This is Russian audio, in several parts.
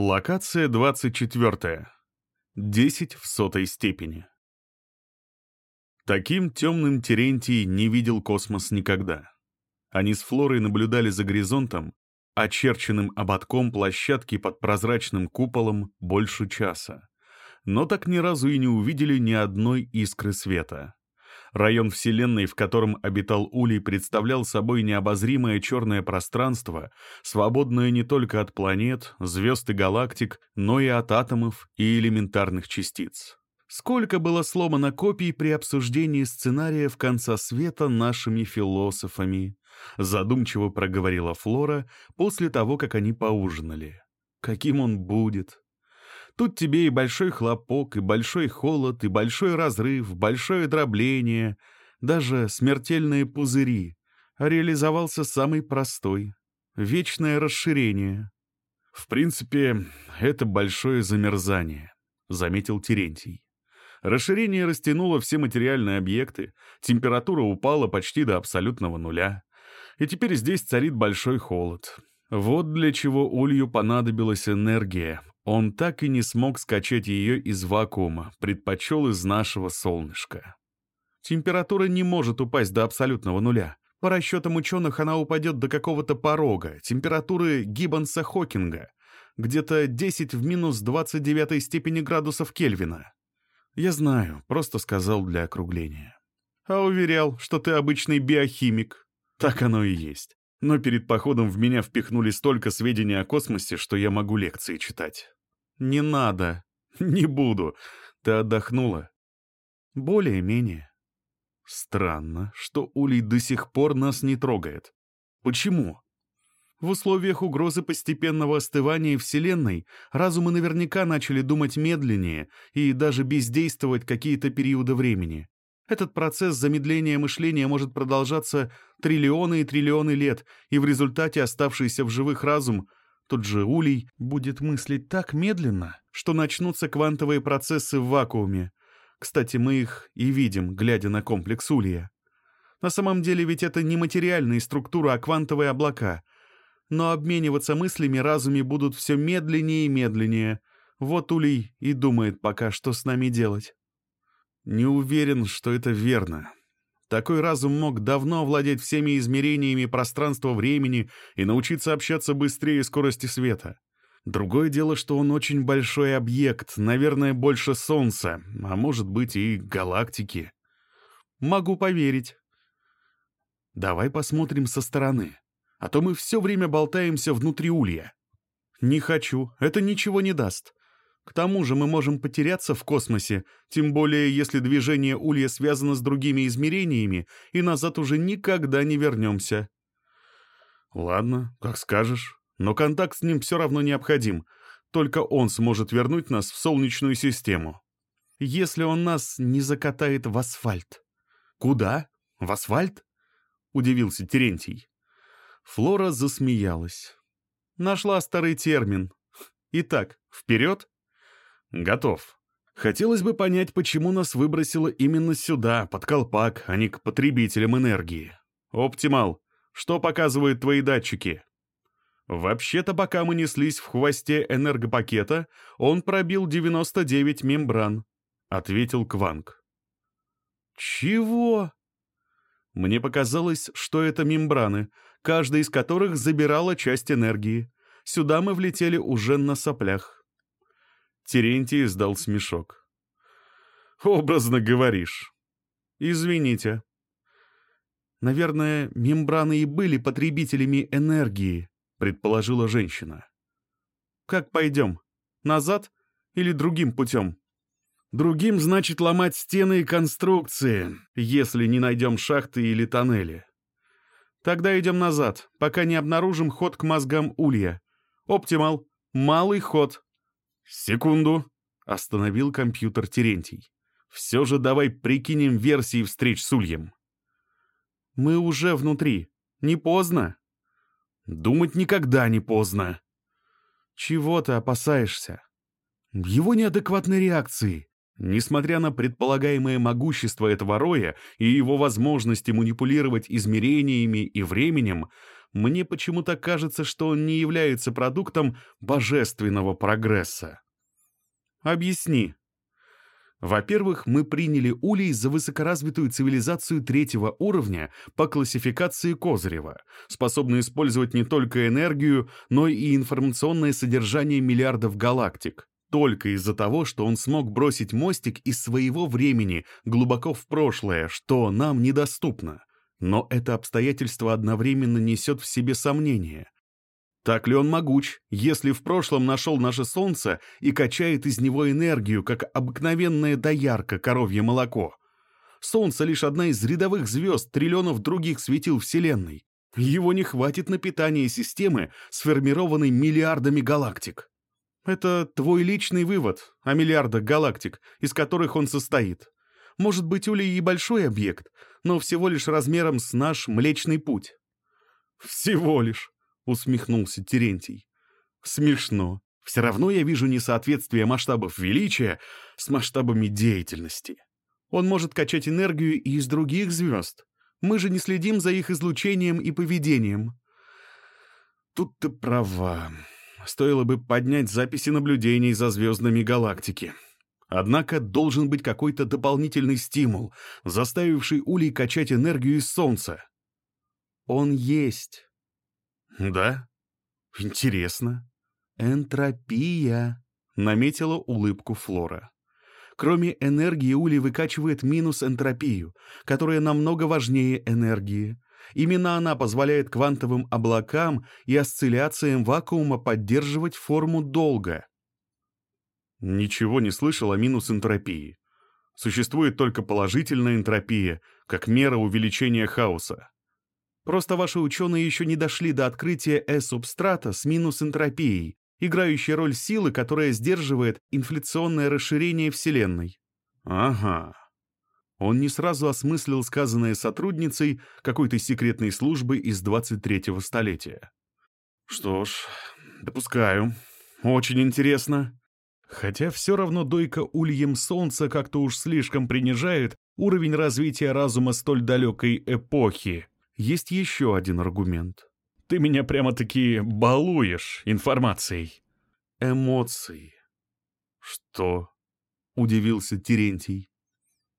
Локация 24. 10 в сотой степени. Таким темным Терентий не видел космос никогда. Они с Флорой наблюдали за горизонтом, очерченным ободком площадки под прозрачным куполом больше часа. Но так ни разу и не увидели ни одной искры света. Район Вселенной, в котором обитал Улей, представлял собой необозримое черное пространство, свободное не только от планет, звезд и галактик, но и от атомов и элементарных частиц. Сколько было сломано копий при обсуждении сценария в конца света нашими философами, задумчиво проговорила Флора после того, как они поужинали. Каким он будет? Тут тебе и большой хлопок, и большой холод, и большой разрыв, большое дробление, даже смертельные пузыри. А реализовался самый простой — вечное расширение. В принципе, это большое замерзание, — заметил Терентий. Расширение растянуло все материальные объекты, температура упала почти до абсолютного нуля. И теперь здесь царит большой холод. Вот для чего Улью понадобилась энергия, он так и не смог скачать ее из вакуума, предпочел из нашего солнышка. Температура не может упасть до абсолютного нуля. По расчетам ученых она упадет до какого-то порога, температуры Гиббонса-Хокинга, где-то 10 в минус 29 степени градусов Кельвина. Я знаю, просто сказал для округления. А уверял, что ты обычный биохимик. Так оно и есть. Но перед походом в меня впихнули столько сведений о космосе, что я могу лекции читать. «Не надо. Не буду. Ты отдохнула?» «Более-менее». «Странно, что Улей до сих пор нас не трогает. Почему?» В условиях угрозы постепенного остывания Вселенной разумы наверняка начали думать медленнее и даже бездействовать какие-то периоды времени. Этот процесс замедления мышления может продолжаться триллионы и триллионы лет, и в результате оставшийся в живых разум тот же улей будет мыслить так медленно, что начнутся квантовые процессы в вакууме. Кстати, мы их и видим, глядя на комплекс улья. На самом деле ведь это не материальные структуры, а квантовые облака. Но обмениваться мыслями разуме будут все медленнее и медленнее. Вот Улей и думает пока, что с нами делать. Не уверен, что это верно. Такой разум мог давно овладеть всеми измерениями пространства-времени и научиться общаться быстрее скорости света. Другое дело, что он очень большой объект, наверное, больше Солнца, а может быть и галактики. Могу поверить. Давай посмотрим со стороны, а то мы все время болтаемся внутри улья. Не хочу, это ничего не даст. К тому же мы можем потеряться в космосе, тем более если движение Улья связано с другими измерениями, и назад уже никогда не вернемся. Ладно, как скажешь. Но контакт с ним все равно необходим. Только он сможет вернуть нас в Солнечную систему. Если он нас не закатает в асфальт. Куда? В асфальт? Удивился Терентий. Флора засмеялась. Нашла старый термин. Итак, вперед? Готов. Хотелось бы понять, почему нас выбросило именно сюда, под колпак, а не к потребителям энергии. Оптимал, что показывают твои датчики? Вообще-то, пока мы неслись в хвосте энергопакета, он пробил 99 мембран, — ответил Кванг. Чего? Мне показалось, что это мембраны, каждая из которых забирала часть энергии. Сюда мы влетели уже на соплях. Терентий издал смешок. «Образно говоришь. Извините. Наверное, мембраны и были потребителями энергии», — предположила женщина. «Как пойдем? Назад или другим путем?» «Другим значит ломать стены и конструкции, если не найдем шахты или тоннели. Тогда идем назад, пока не обнаружим ход к мозгам улья. Оптимал, малый ход». «Секунду!» — остановил компьютер Терентий. «Все же давай прикинем версии встреч с Ульем». «Мы уже внутри. Не поздно?» «Думать никогда не поздно». «Чего ты опасаешься?» «Его неадекватной реакции. Несмотря на предполагаемое могущество этого роя и его возможности манипулировать измерениями и временем, мне почему-то кажется, что он не является продуктом божественного прогресса. Объясни. Во-первых, мы приняли Улей за высокоразвитую цивилизацию третьего уровня по классификации Козырева, способную использовать не только энергию, но и информационное содержание миллиардов галактик. Только из-за того, что он смог бросить мостик из своего времени глубоко в прошлое, что нам недоступно. Но это обстоятельство одновременно несет в себе сомнение. Так ли он могуч, если в прошлом нашел наше Солнце и качает из него энергию, как обыкновенное доярка коровье молоко? Солнце лишь одна из рядовых звезд триллионов других светил Вселенной. Его не хватит на питание системы, сформированной миллиардами галактик. Это твой личный вывод о миллиардах галактик, из которых он состоит. Может быть, Улей и большой объект, но всего лишь размером с наш Млечный Путь. Всего лишь усмехнулся Терентий. Смешно. Все равно я вижу несоответствие масштабов величия с масштабами деятельности. Он может качать энергию и из других звезд. Мы же не следим за их излучением и поведением. Тут ты права. Стоило бы поднять записи наблюдений за звездами галактики. Однако должен быть какой-то дополнительный стимул, заставивший Улей качать энергию из Солнца. Он есть. «Да? Интересно». «Энтропия», — наметила улыбку Флора. Кроме энергии, Ули выкачивает минус энтропию, которая намного важнее энергии. Именно она позволяет квантовым облакам и осцилляциям вакуума поддерживать форму долга. Ничего не слышал о минус энтропии. Существует только положительная энтропия, как мера увеличения хаоса. Просто ваши ученые еще не дошли до открытия э-субстрата с минус энтропией, играющей роль силы, которая сдерживает инфляционное расширение Вселенной. Ага. Он не сразу осмыслил сказанное сотрудницей какой-то секретной службы из 23-го столетия. Что ж, допускаю. Очень интересно. Хотя все равно дойка ульем солнца как-то уж слишком принижает уровень развития разума столь далекой эпохи. Есть еще один аргумент. Ты меня прямо-таки балуешь информацией. Эмоции. Что? Удивился Терентий.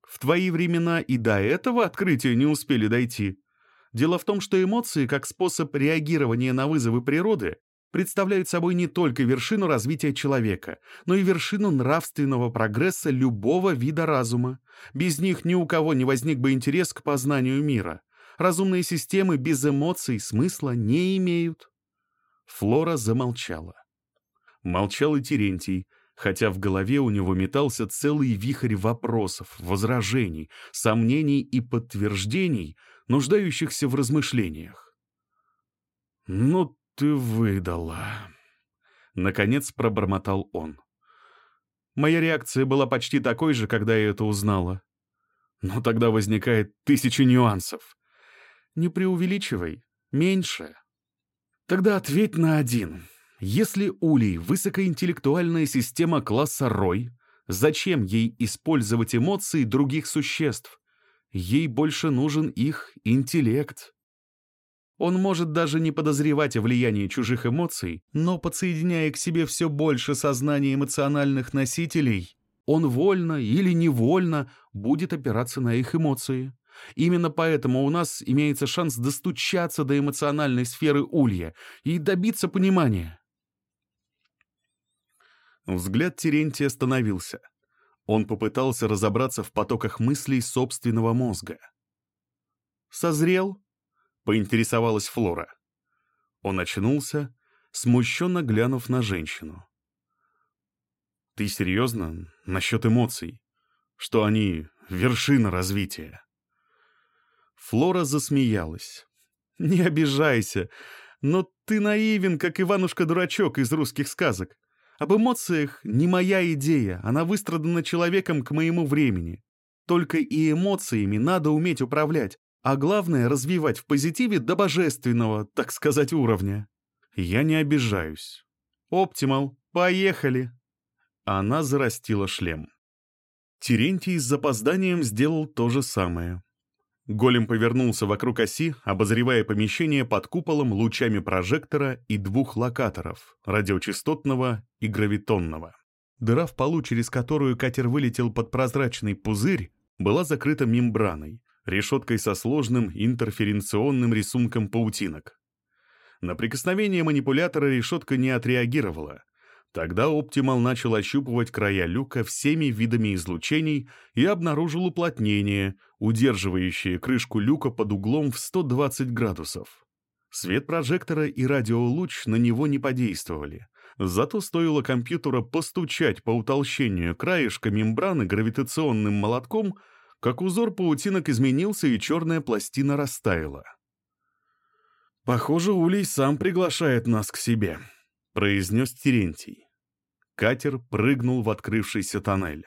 В твои времена и до этого открытия не успели дойти. Дело в том, что эмоции, как способ реагирования на вызовы природы, представляют собой не только вершину развития человека, но и вершину нравственного прогресса любого вида разума. Без них ни у кого не возник бы интерес к познанию мира. Разумные системы без эмоций смысла не имеют. Флора замолчала. Молчал и Терентий, хотя в голове у него метался целый вихрь вопросов, возражений, сомнений и подтверждений, нуждающихся в размышлениях. «Ну ты выдала!» Наконец пробормотал он. Моя реакция была почти такой же, когда я это узнала. Но тогда возникает тысяча нюансов. Не преувеличивай. Меньше. Тогда ответь на один. Если Улей — высокоинтеллектуальная система класса Рой, зачем ей использовать эмоции других существ? Ей больше нужен их интеллект. Он может даже не подозревать о влиянии чужих эмоций, но подсоединяя к себе все больше сознания эмоциональных носителей, он вольно или невольно будет опираться на их эмоции. Именно поэтому у нас имеется шанс достучаться до эмоциональной сферы улья и добиться понимания. Взгляд Терентия остановился. Он попытался разобраться в потоках мыслей собственного мозга. «Созрел?» — поинтересовалась Флора. Он очнулся, смущенно глянув на женщину. «Ты серьезно? Насчет эмоций? Что они — вершина развития?» Флора засмеялась. «Не обижайся, но ты наивен, как Иванушка-дурачок из русских сказок. Об эмоциях не моя идея, она выстрадана человеком к моему времени. Только и эмоциями надо уметь управлять, а главное — развивать в позитиве до божественного, так сказать, уровня. Я не обижаюсь. Оптимал, поехали!» Она зарастила шлем. Терентий с запозданием сделал то же самое. Голем повернулся вокруг оси, обозревая помещение под куполом лучами прожектора и двух локаторов — радиочастотного и гравитонного. Дыра в полу, через которую катер вылетел под прозрачный пузырь, была закрыта мембраной, решеткой со сложным интерференционным рисунком паутинок. На прикосновение манипулятора решетка не отреагировала. Тогда Оптимал начал ощупывать края люка всеми видами излучений и обнаружил уплотнение, удерживающее крышку люка под углом в 120 градусов. Свет прожектора и радиолуч на него не подействовали. Зато стоило компьютера постучать по утолщению краешка мембраны гравитационным молотком, как узор паутинок изменился и черная пластина растаяла. «Похоже, Улей сам приглашает нас к себе», — произнес Терентий. Катер прыгнул в открывшийся тоннель.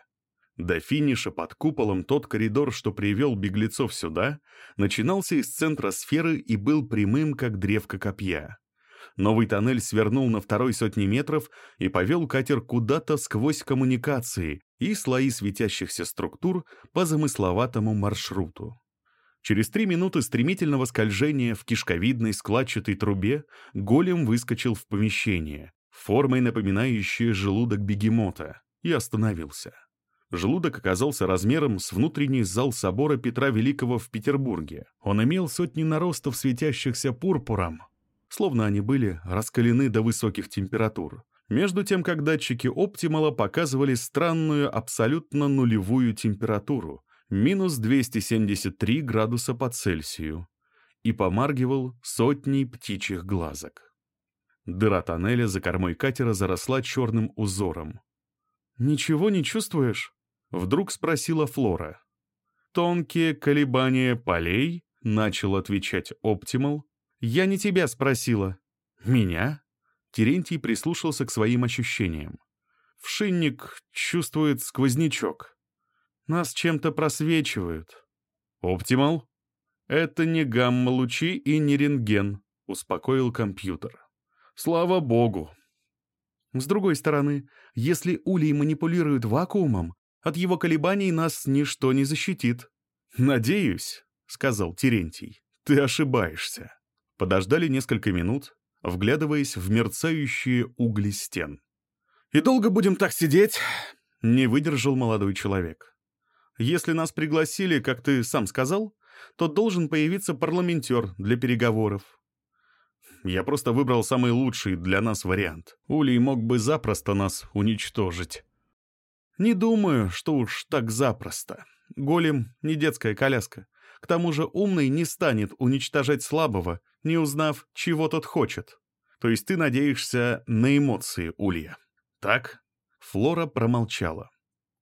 До финиша под куполом тот коридор, что привел беглецов сюда, начинался из центра сферы и был прямым, как древко копья. Новый тоннель свернул на второй сотни метров и повел катер куда-то сквозь коммуникации и слои светящихся структур по замысловатому маршруту. Через три минуты стремительного скольжения в кишковидной складчатой трубе голем выскочил в помещение, формой напоминающее желудок бегемота, и остановился. Желудок оказался размером с внутренний зал собора Петра Великого в Петербурге. Он имел сотни наростов, светящихся пурпуром, словно они были раскалены до высоких температур. Между тем, как датчики оптимала показывали странную абсолютно нулевую температуру, минус 273 градуса по Цельсию, и помаргивал сотней птичьих глазок. Дыра тоннеля за кормой катера заросла черным узором. «Ничего не чувствуешь?» — вдруг спросила Флора. «Тонкие колебания полей», — начал отвечать Оптимал. «Я не тебя спросила». «Меня?» Терентий прислушался к своим ощущениям. «Вшинник чувствует сквознячок». Нас чем-то просвечивают. Оптимал? Это не гамма-лучи и не рентген, успокоил компьютер. Слава богу. С другой стороны, если улей манипулирует вакуумом, от его колебаний нас ничто не защитит. «Надеюсь», — сказал Терентий, — «ты ошибаешься». Подождали несколько минут, вглядываясь в мерцающие угли стен. «И долго будем так сидеть?» — не выдержал молодой человек. Если нас пригласили, как ты сам сказал, то должен появиться парламентер для переговоров. Я просто выбрал самый лучший для нас вариант. Улей мог бы запросто нас уничтожить. Не думаю, что уж так запросто. Голем — не детская коляска. К тому же умный не станет уничтожать слабого, не узнав, чего тот хочет. То есть ты надеешься на эмоции Улья. Так? Флора промолчала.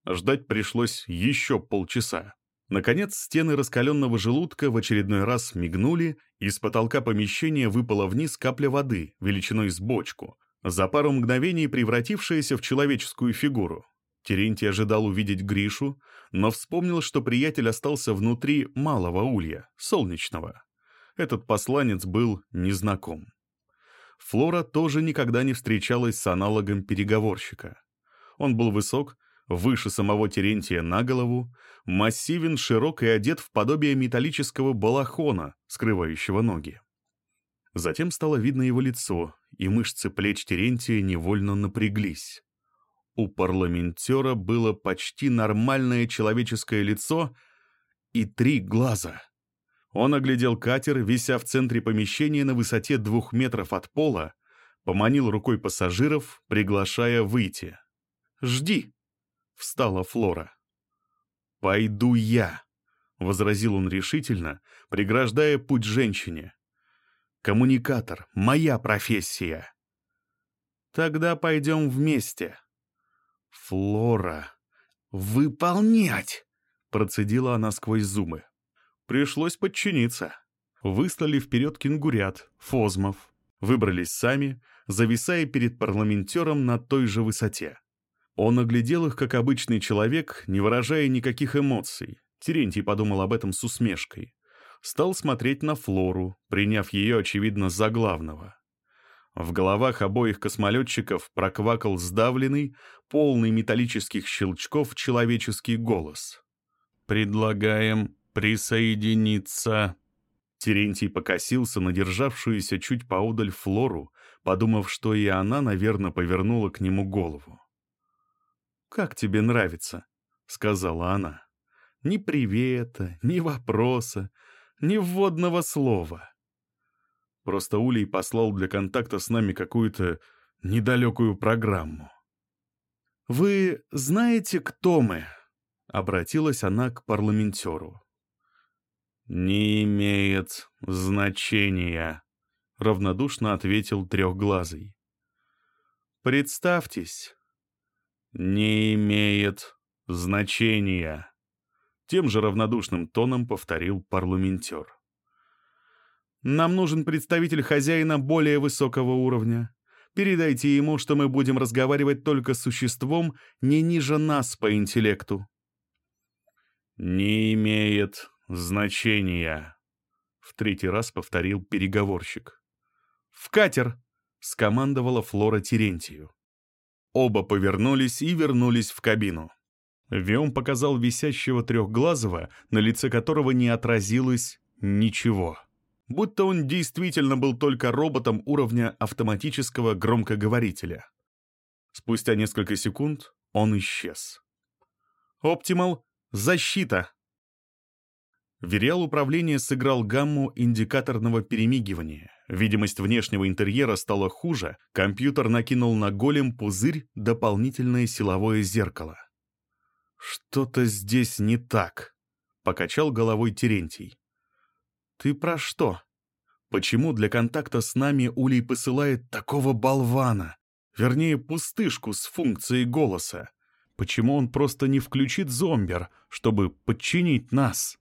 Ждать пришлось еще полчаса. Наконец, стены раскаленного желудка в очередной раз мигнули, и с потолка помещения выпала вниз капля воды, величиной с бочку, за пару мгновений превратившаяся в человеческую фигуру. Терентий ожидал увидеть Гришу, но вспомнил, что приятель остался внутри малого улья, солнечного. Этот посланец был незнаком. Флора тоже никогда не встречалась с аналогом переговорщика. Он был высок, выше самого Терентия на голову, массивен, широк и одет в подобие металлического балахона, скрывающего ноги. Затем стало видно его лицо, и мышцы плеч Терентия невольно напряглись. У парламентера было почти нормальное человеческое лицо и три глаза. Он оглядел катер, вися в центре помещения на высоте двух метров от пола, поманил рукой пассажиров, приглашая выйти. «Жди!» встала Флора. «Пойду я», — возразил он решительно, преграждая путь женщине. «Коммуникатор — моя профессия». «Тогда пойдем вместе». «Флора, выполнять!» — процедила она сквозь зубы. Пришлось подчиниться. Выслали вперед кенгурят, фозмов. Выбрались сами, зависая перед парламентером на той же высоте. Он оглядел их, как обычный человек, не выражая никаких эмоций. Терентий подумал об этом с усмешкой. Стал смотреть на Флору, приняв ее, очевидно, за главного. В головах обоих космолетчиков проквакал сдавленный, полный металлических щелчков человеческий голос. «Предлагаем присоединиться». Терентий покосился на державшуюся чуть поодаль Флору, подумав, что и она, наверное, повернула к нему голову. «Как тебе нравится?» — сказала она. «Ни привета, ни вопроса, ни вводного слова. Просто Улей послал для контакта с нами какую-то недалекую программу». «Вы знаете, кто мы?» — обратилась она к парламентеру. «Не имеет значения», — равнодушно ответил трехглазый. «Представьтесь». «Не имеет значения», — тем же равнодушным тоном повторил парламентер. «Нам нужен представитель хозяина более высокого уровня. Передайте ему, что мы будем разговаривать только с существом не ниже нас по интеллекту». «Не имеет значения», — в третий раз повторил переговорщик. «В катер!» — скомандовала Флора Терентию. Оба повернулись и вернулись в кабину. Виом показал висящего трехглазого, на лице которого не отразилось ничего. Будто он действительно был только роботом уровня автоматического громкоговорителя. Спустя несколько секунд он исчез. «Оптимал, защита!» Вериал управления сыграл гамму индикаторного перемигивания. Видимость внешнего интерьера стала хуже, компьютер накинул на голем пузырь дополнительное силовое зеркало. «Что-то здесь не так», — покачал головой Терентий. «Ты про что? Почему для контакта с нами Улей посылает такого болвана? Вернее, пустышку с функцией голоса. Почему он просто не включит зомбер, чтобы подчинить нас?»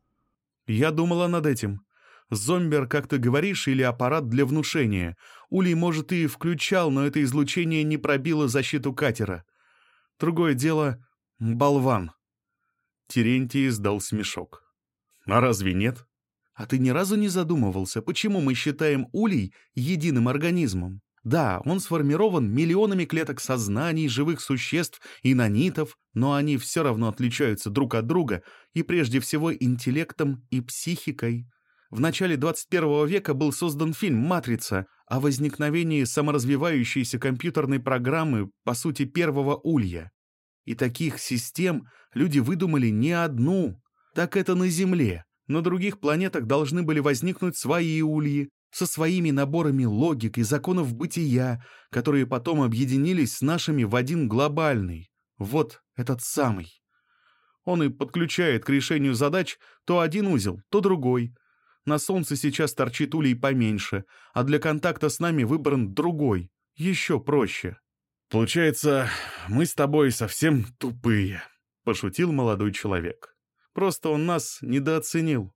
Я думала над этим. Зомбер, как ты говоришь, или аппарат для внушения. Улей, может, и включал, но это излучение не пробило защиту катера. Другое дело — болван. Терентий издал смешок. А разве нет? А ты ни разу не задумывался, почему мы считаем улей единым организмом? Да, он сформирован миллионами клеток сознаний, живых существ и нанитов, но они все равно отличаются друг от друга и прежде всего интеллектом и психикой. В начале 21 века был создан фильм «Матрица» о возникновении саморазвивающейся компьютерной программы, по сути, первого улья. И таких систем люди выдумали не одну. Так это на Земле. На других планетах должны были возникнуть свои ульи, со своими наборами логик и законов бытия, которые потом объединились с нашими в один глобальный. Вот этот самый. Он и подключает к решению задач то один узел, то другой. На Солнце сейчас торчит улей поменьше, а для контакта с нами выбран другой, еще проще. «Получается, мы с тобой совсем тупые», — пошутил молодой человек. «Просто он нас недооценил».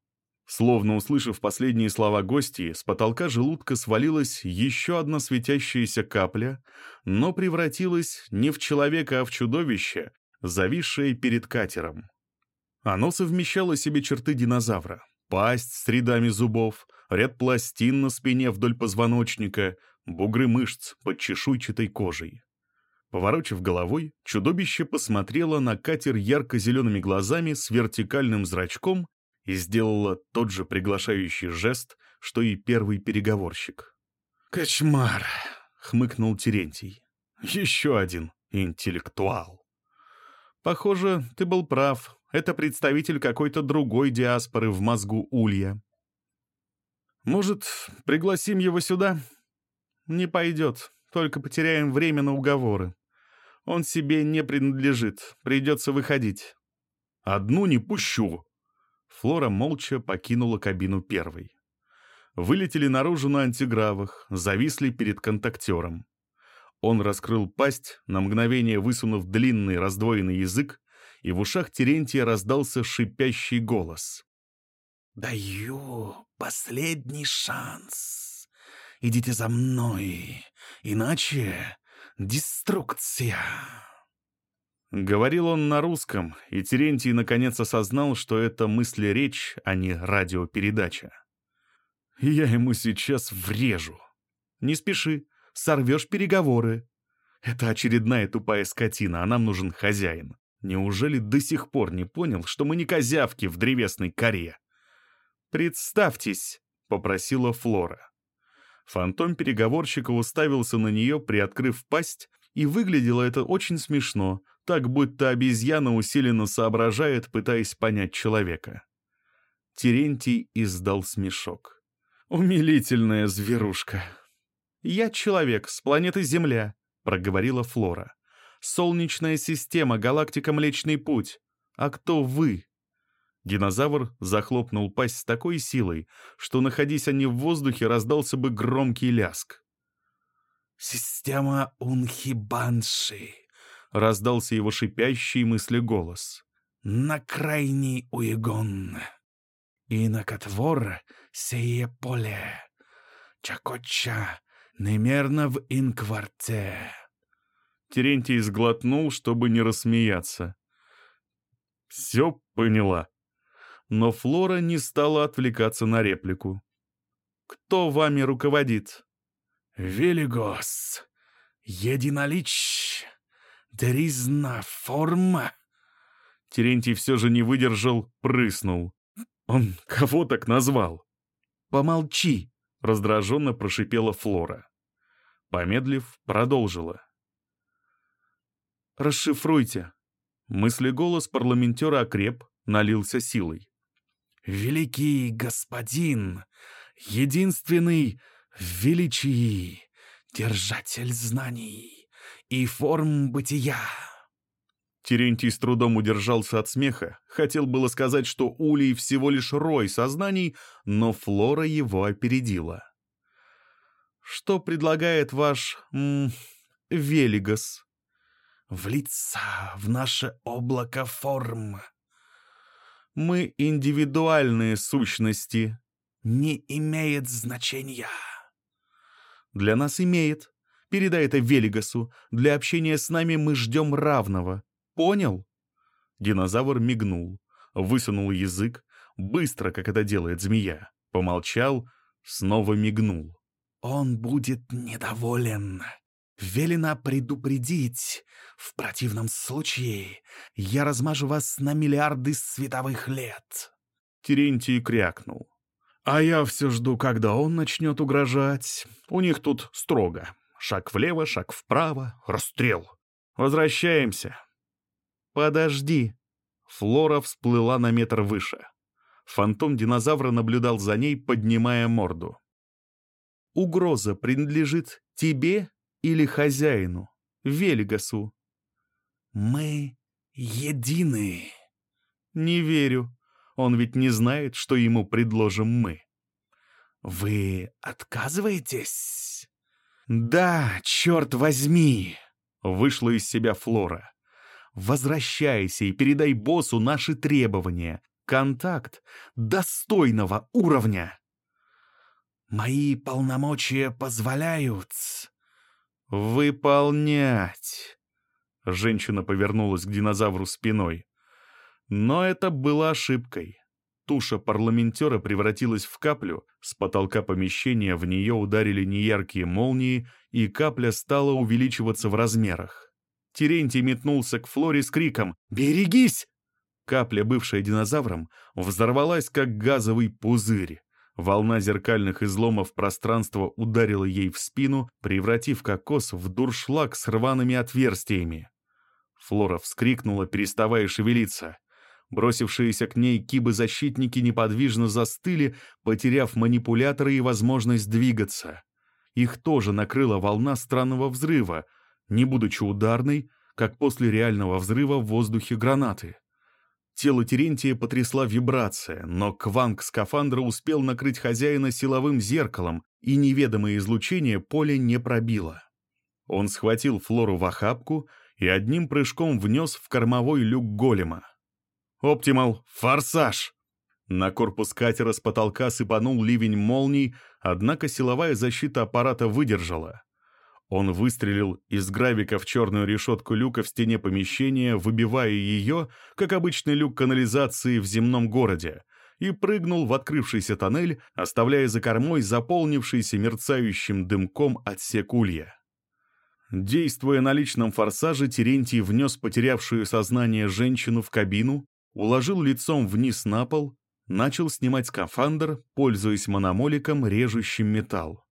Словно услышав последние слова гостей, с потолка желудка свалилась еще одна светящаяся капля, но превратилась не в человека, а в чудовище, зависшее перед катером. Оно совмещало себе черты динозавра. Пасть с рядами зубов, ряд пластин на спине вдоль позвоночника, бугры мышц под чешуйчатой кожей. Поворочив головой, чудовище посмотрело на катер ярко-зелеными глазами с вертикальным зрачком и сделала тот же приглашающий жест, что и первый переговорщик. «Кошмар!» — хмыкнул Терентий. «Еще один интеллектуал». «Похоже, ты был прав. Это представитель какой-то другой диаспоры в мозгу Улья». «Может, пригласим его сюда?» «Не пойдет. Только потеряем время на уговоры. Он себе не принадлежит. Придется выходить». «Одну не пущу», Флора молча покинула кабину первой. Вылетели наружу на антигравах, зависли перед контактером. Он раскрыл пасть, на мгновение высунув длинный раздвоенный язык, и в ушах Терентия раздался шипящий голос. «Даю последний шанс. Идите за мной, иначе деструкция». Говорил он на русском, и Терентий наконец осознал, что это мысли-речь, а не радиопередача. «Я ему сейчас врежу». «Не спеши, сорвешь переговоры». «Это очередная тупая скотина, а нам нужен хозяин. Неужели до сих пор не понял, что мы не козявки в древесной коре?» «Представьтесь», — попросила Флора. Фантом переговорщика уставился на нее, приоткрыв пасть, и выглядело это очень смешно, так будто обезьяна усиленно соображает, пытаясь понять человека. Терентий издал смешок. «Умилительная зверушка!» «Я человек с планеты Земля», — проговорила Флора. «Солнечная система, галактика Млечный Путь. А кто вы?» Динозавр захлопнул пасть с такой силой, что, находясь они в воздухе, раздался бы громкий ляск. «Система Унхибанши», — раздался его шипящий мысли голос. «На крайний уегон. И на котвор сее поле. Чакоча немерно в инкварте». Терентий сглотнул, чтобы не рассмеяться. «Все поняла», но Флора не стала отвлекаться на реплику. «Кто вами руководит?» «Велигос, единолич, дризна форма». Терентий все же не выдержал, прыснул. «Он кого так назвал?» «Помолчи», — раздраженно прошипела Флора. Помедлив, продолжила. «Расшифруйте». Мысли голос парламентера окреп, налился силой великий господин, единственный в величии, держатель знаний и форм бытия». Терентий с трудом удержался от смеха, хотел было сказать, что Улей всего лишь рой сознаний, но Флора его опередила. «Что предлагает ваш... М, Велигас?» «Влиться в наше облако форм», мы индивидуальные сущности. Не имеет значения. Для нас имеет. Передай это Велигасу. Для общения с нами мы ждем равного. Понял? Динозавр мигнул, высунул язык, быстро, как это делает змея. Помолчал, снова мигнул. Он будет недоволен. Велено предупредить. В противном случае я размажу вас на миллиарды световых лет. Терентий крякнул. А я все жду, когда он начнет угрожать. У них тут строго. Шаг влево, шаг вправо, расстрел. Возвращаемся. Подожди. Флора всплыла на метр выше. Фантом динозавра наблюдал за ней, поднимая морду. Угроза принадлежит тебе или хозяину, Велигасу. Мы едины. Не верю. Он ведь не знает, что ему предложим мы. Вы отказываетесь? Да, черт возьми! Вышла из себя Флора. Возвращайся и передай боссу наши требования. Контакт достойного уровня. Мои полномочия позволяют. «Выполнять!» Женщина повернулась к динозавру спиной. Но это было ошибкой. Туша парламентера превратилась в каплю, с потолка помещения в нее ударили неяркие молнии, и капля стала увеличиваться в размерах. Терентий метнулся к Флоре с криком «Берегись!». Капля, бывшая динозавром, взорвалась, как газовый пузырь. Волна зеркальных изломов пространства ударила ей в спину, превратив кокос в дуршлаг с рваными отверстиями. Флора вскрикнула, переставая шевелиться. Бросившиеся к ней кибы-защитники неподвижно застыли, потеряв манипуляторы и возможность двигаться. Их тоже накрыла волна странного взрыва, не будучи ударной, как после реального взрыва в воздухе гранаты. Тело Терентия потрясла вибрация, но кванг скафандра успел накрыть хозяина силовым зеркалом, и неведомое излучение поле не пробило. Он схватил Флору в охапку и одним прыжком внес в кормовой люк голема. «Оптимал, форсаж!» На корпус катера с потолка сыпанул ливень молний, однако силовая защита аппарата выдержала. Он выстрелил из гравика в черную решетку люка в стене помещения, выбивая ее, как обычный люк канализации в земном городе, и прыгнул в открывшийся тоннель, оставляя за кормой заполнившийся мерцающим дымком отсек улья. Действуя на личном форсаже, Терентий внес потерявшую сознание женщину в кабину, уложил лицом вниз на пол, Начал снимать скафандр, пользуясь мономоликом, режущим металл.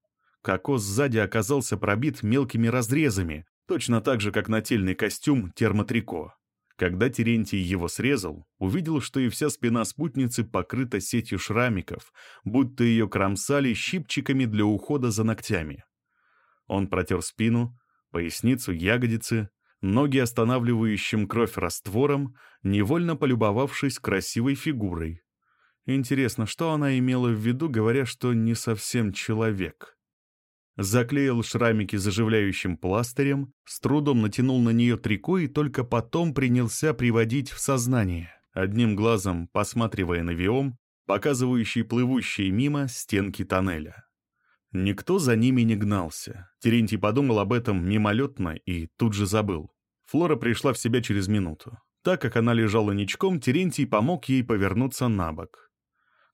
Кокос сзади оказался пробит мелкими разрезами, точно так же, как нательный костюм термотрико. Когда Терентий его срезал, увидел, что и вся спина спутницы покрыта сетью шрамиков, будто ее кромсали щипчиками для ухода за ногтями. Он протер спину, поясницу, ягодицы, ноги останавливающим кровь раствором, невольно полюбовавшись красивой фигурой. Интересно, что она имела в виду, говоря, что не совсем человек? Заклеил шрамики заживляющим пластырем, с трудом натянул на нее трико и только потом принялся приводить в сознание, одним глазом посматривая на Виом, показывающий плывущие мимо стенки тоннеля. Никто за ними не гнался. Терентий подумал об этом мимолетно и тут же забыл. Флора пришла в себя через минуту. Так как она лежала ничком, Терентий помог ей повернуться на бок.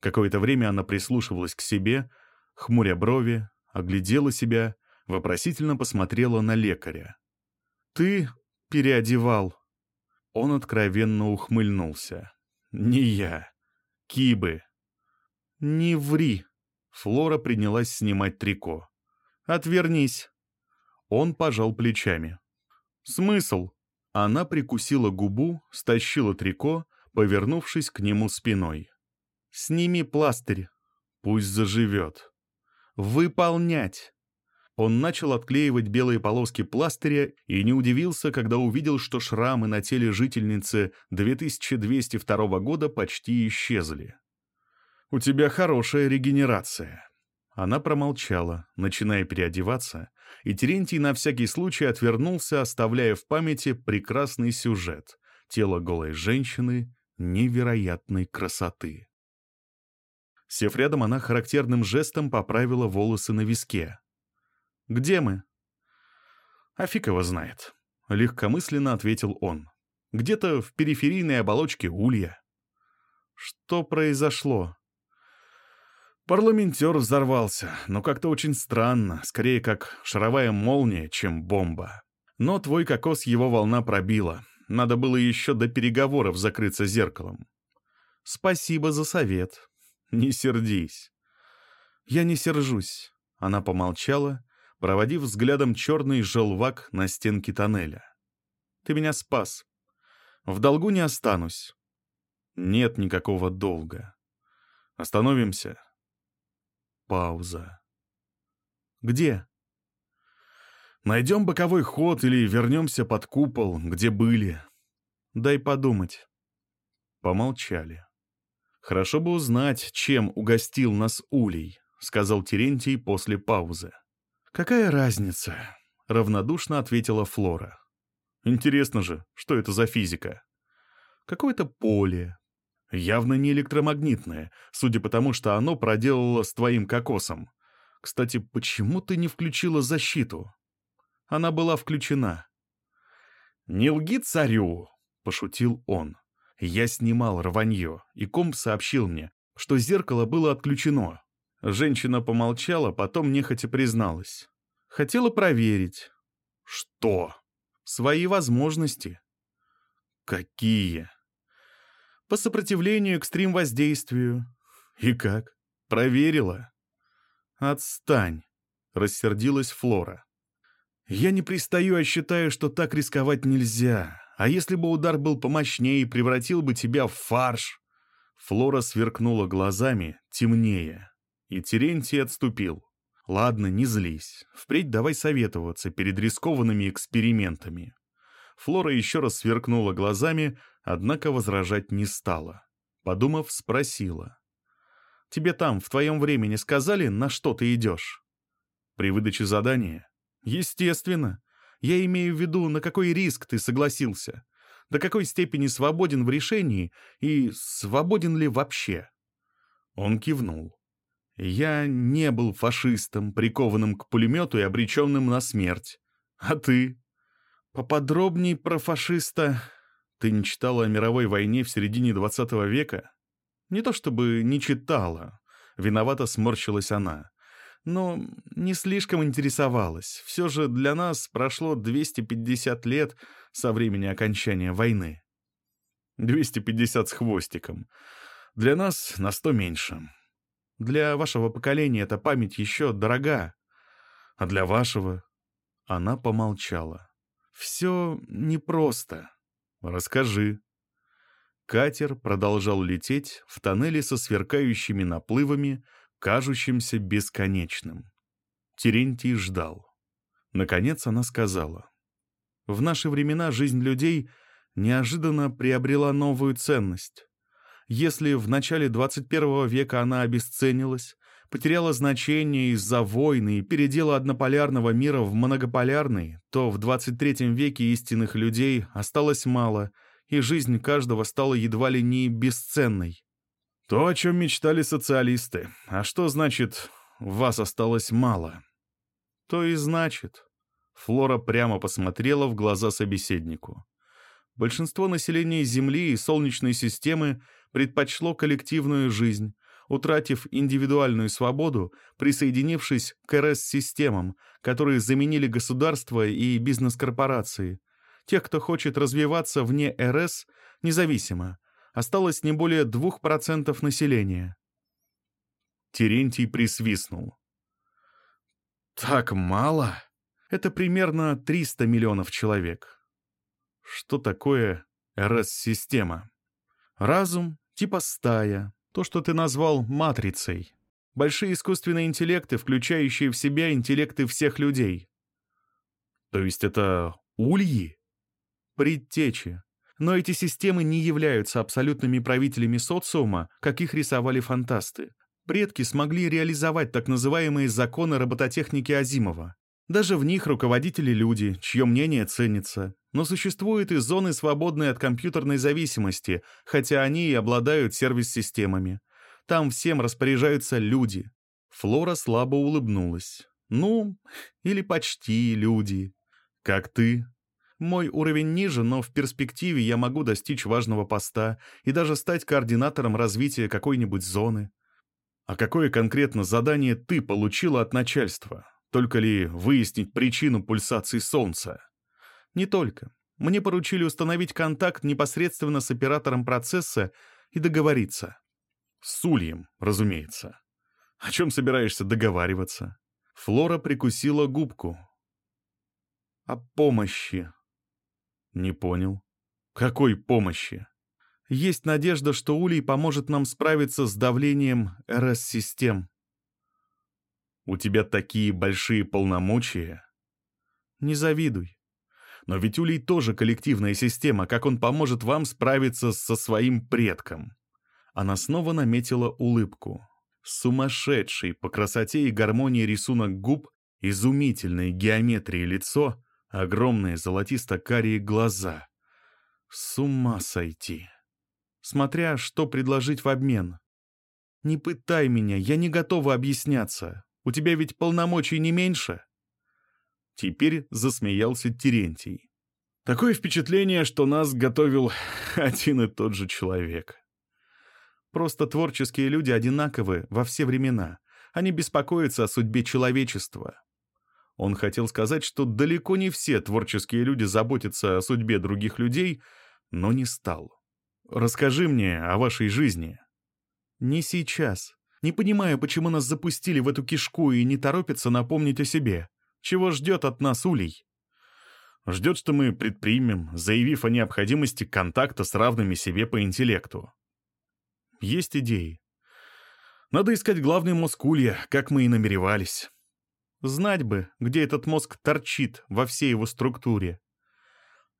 Какое-то время она прислушивалась к себе, хмуря брови, оглядела себя, вопросительно посмотрела на лекаря. «Ты переодевал». Он откровенно ухмыльнулся. «Не я. Кибы». «Не ври», Флора принялась снимать трико. «Отвернись!» Он пожал плечами. «Смысл?» Она прикусила губу, стащила трико, повернувшись к нему спиной. «Сними пластырь. Пусть заживет». «Выполнять!» Он начал отклеивать белые полоски пластыря и не удивился, когда увидел, что шрамы на теле жительницы 2202 года почти исчезли. «У тебя хорошая регенерация». Она промолчала, начиная переодеваться, и Терентий на всякий случай отвернулся, оставляя в памяти прекрасный сюжет — тело голой женщины невероятной красоты. Сев рядом, она характерным жестом поправила волосы на виске. «Где мы?» «А его знает», — легкомысленно ответил он. «Где-то в периферийной оболочке улья». «Что произошло?» Парламентер взорвался, но как-то очень странно, скорее как шаровая молния, чем бомба. Но твой кокос его волна пробила. Надо было еще до переговоров закрыться зеркалом. Спасибо за совет. Не сердись. Я не сержусь. Она помолчала, проводив взглядом черный желвак на стенке тоннеля. Ты меня спас. В долгу не останусь. Нет никакого долга. Остановимся, Пауза. «Где?» «Найдем боковой ход или вернемся под купол, где были. Дай подумать». Помолчали. «Хорошо бы узнать, чем угостил нас Улей», — сказал Терентий после паузы. «Какая разница?» — равнодушно ответила Флора. «Интересно же, что это за физика?» «Какое-то поле, Явно не электромагнитное, судя по тому, что оно проделало с твоим кокосом. Кстати, почему ты не включила защиту? Она была включена. «Не лги царю!» — пошутил он. Я снимал рванье, и комп сообщил мне, что зеркало было отключено. Женщина помолчала, потом нехотя призналась. Хотела проверить. Что? Свои возможности. Какие? по сопротивлению экстрим-воздействию. И как? Проверила? Отстань, рассердилась Флора. Я не пристаю, а считаю, что так рисковать нельзя. А если бы удар был помощнее и превратил бы тебя в фарш? Флора сверкнула глазами, темнее. И Терентий отступил. Ладно, не злись. Впредь давай советоваться перед рискованными экспериментами. Флора еще раз сверкнула глазами, однако возражать не стала. Подумав, спросила. «Тебе там, в твоем времени, сказали, на что ты идешь?» «При выдаче задания?» «Естественно. Я имею в виду, на какой риск ты согласился, до какой степени свободен в решении и свободен ли вообще?» Он кивнул. «Я не был фашистом, прикованным к пулемету и обреченным на смерть. А ты?» «Поподробней про фашиста ты не читала о мировой войне в середине двадцатого века? Не то чтобы не читала. Виновато сморщилась она. Но не слишком интересовалась. Все же для нас прошло 250 лет со времени окончания войны. 250 с хвостиком. Для нас на сто меньше. Для вашего поколения эта память еще дорога. А для вашего...» Она помолчала. «Все непросто. Расскажи». Катер продолжал лететь в тоннеле со сверкающими наплывами, кажущимся бесконечным. Терентий ждал. Наконец она сказала. «В наши времена жизнь людей неожиданно приобрела новую ценность. Если в начале 21 века она обесценилась, потеряла значение из-за войны и передела однополярного мира в многополярный, то в 23 веке истинных людей осталось мало — и жизнь каждого стала едва ли не бесценной. То, о чем мечтали социалисты. А что значит «вас осталось мало»? То и значит. Флора прямо посмотрела в глаза собеседнику. Большинство населения Земли и Солнечной системы предпочло коллективную жизнь, утратив индивидуальную свободу, присоединившись к РС-системам, которые заменили государства и бизнес-корпорации, Тех, кто хочет развиваться вне РС, независимо, осталось не более 2% населения. Терентий присвистнул. «Так мало? Это примерно 300 миллионов человек. Что такое РС-система? Разум типа стая, то, что ты назвал матрицей. Большие искусственные интеллекты, включающие в себя интеллекты всех людей. То есть это ульи? предтечи. Но эти системы не являются абсолютными правителями социума, как их рисовали фантасты. Предки смогли реализовать так называемые законы робототехники Азимова. Даже в них руководители люди, чье мнение ценится. Но существуют и зоны, свободные от компьютерной зависимости, хотя они и обладают сервис-системами. Там всем распоряжаются люди. Флора слабо улыбнулась. Ну, или почти люди. Как ты, мой уровень ниже, но в перспективе я могу достичь важного поста и даже стать координатором развития какой-нибудь зоны. А какое конкретно задание ты получила от начальства? Только ли выяснить причину пульсации Солнца? Не только. Мне поручили установить контакт непосредственно с оператором процесса и договориться. С Ульем, разумеется. О чем собираешься договариваться? Флора прикусила губку. О помощи, не понял. Какой помощи? Есть надежда, что Улей поможет нам справиться с давлением РС-систем. У тебя такие большие полномочия. Не завидуй. Но ведь Улей тоже коллективная система, как он поможет вам справиться со своим предком. Она снова наметила улыбку. Сумасшедший по красоте и гармонии рисунок губ, изумительной геометрии лицо — Огромные золотисто-карие глаза. С ума сойти. Смотря, что предложить в обмен. Не пытай меня, я не готова объясняться. У тебя ведь полномочий не меньше. Теперь засмеялся Терентий. Такое впечатление, что нас готовил один и тот же человек. Просто творческие люди одинаковы во все времена. Они беспокоятся о судьбе человечества. Он хотел сказать, что далеко не все творческие люди заботятся о судьбе других людей, но не стал. «Расскажи мне о вашей жизни». «Не сейчас. Не понимаю, почему нас запустили в эту кишку и не торопятся напомнить о себе. Чего ждет от нас Улей?» «Ждет, что мы предпримем, заявив о необходимости контакта с равными себе по интеллекту». «Есть идеи. Надо искать главный мозг Улья, как мы и намеревались». Знать бы, где этот мозг торчит во всей его структуре.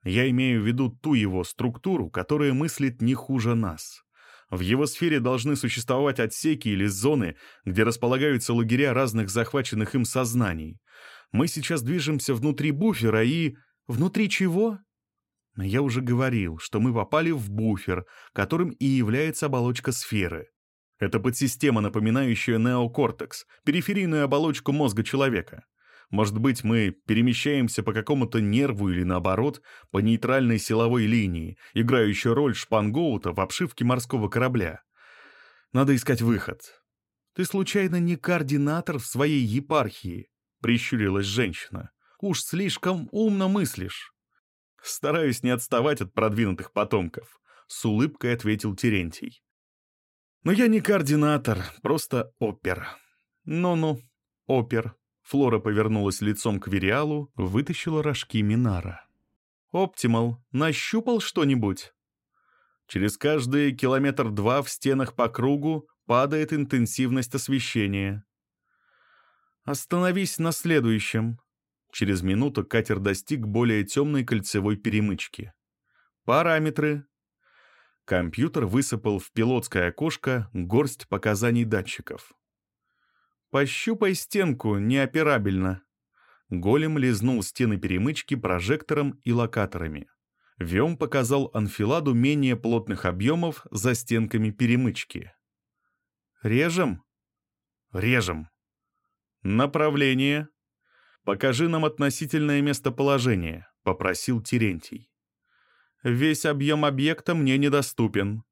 Я имею в виду ту его структуру, которая мыслит не хуже нас. В его сфере должны существовать отсеки или зоны, где располагаются лагеря разных захваченных им сознаний. Мы сейчас движемся внутри буфера и... Внутри чего? Я уже говорил, что мы попали в буфер, которым и является оболочка сферы. Это подсистема, напоминающая неокортекс, периферийную оболочку мозга человека. Может быть, мы перемещаемся по какому-то нерву или наоборот, по нейтральной силовой линии, играющей роль шпангоута в обшивке морского корабля. Надо искать выход. «Ты случайно не координатор в своей епархии?» — прищурилась женщина. «Уж слишком умно мыслишь». «Стараюсь не отставать от продвинутых потомков», — с улыбкой ответил Терентий. Но я не координатор, просто опер. Ну-ну, опер. Флора повернулась лицом к Вериалу, вытащила рожки Минара. «Оптимал, нащупал что-нибудь?» Через каждый километр-два в стенах по кругу падает интенсивность освещения. «Остановись на следующем». Через минуту катер достиг более темной кольцевой перемычки. Параметры. Компьютер высыпал в пилотское окошко горсть показаний датчиков. «Пощупай стенку, неоперабельно». Голем лизнул стены перемычки прожектором и локаторами. Вем показал анфиладу менее плотных объемов за стенками перемычки. «Режем?» «Режем». «Направление?» «Покажи нам относительное местоположение», — попросил Терентий. «Весь объем объекта мне недоступен.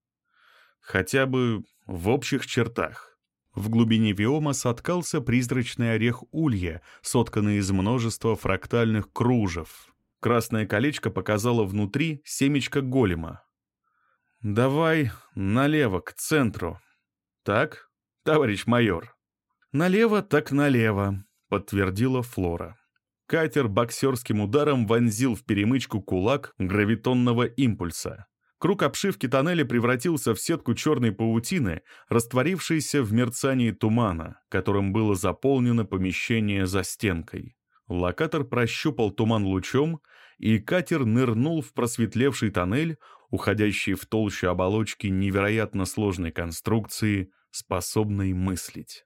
Хотя бы в общих чертах». В глубине виома соткался призрачный орех улья, сотканный из множества фрактальных кружев, Красное колечко показало внутри семечко голема. «Давай налево, к центру. Так, товарищ майор?» «Налево так налево», — подтвердила Флора. Катер боксерским ударом вонзил в перемычку кулак гравитонного импульса. Круг обшивки тоннеля превратился в сетку черной паутины, растворившейся в мерцании тумана, которым было заполнено помещение за стенкой. Локатор прощупал туман лучом, и катер нырнул в просветлевший тоннель, уходящий в толщу оболочки невероятно сложной конструкции, способной мыслить.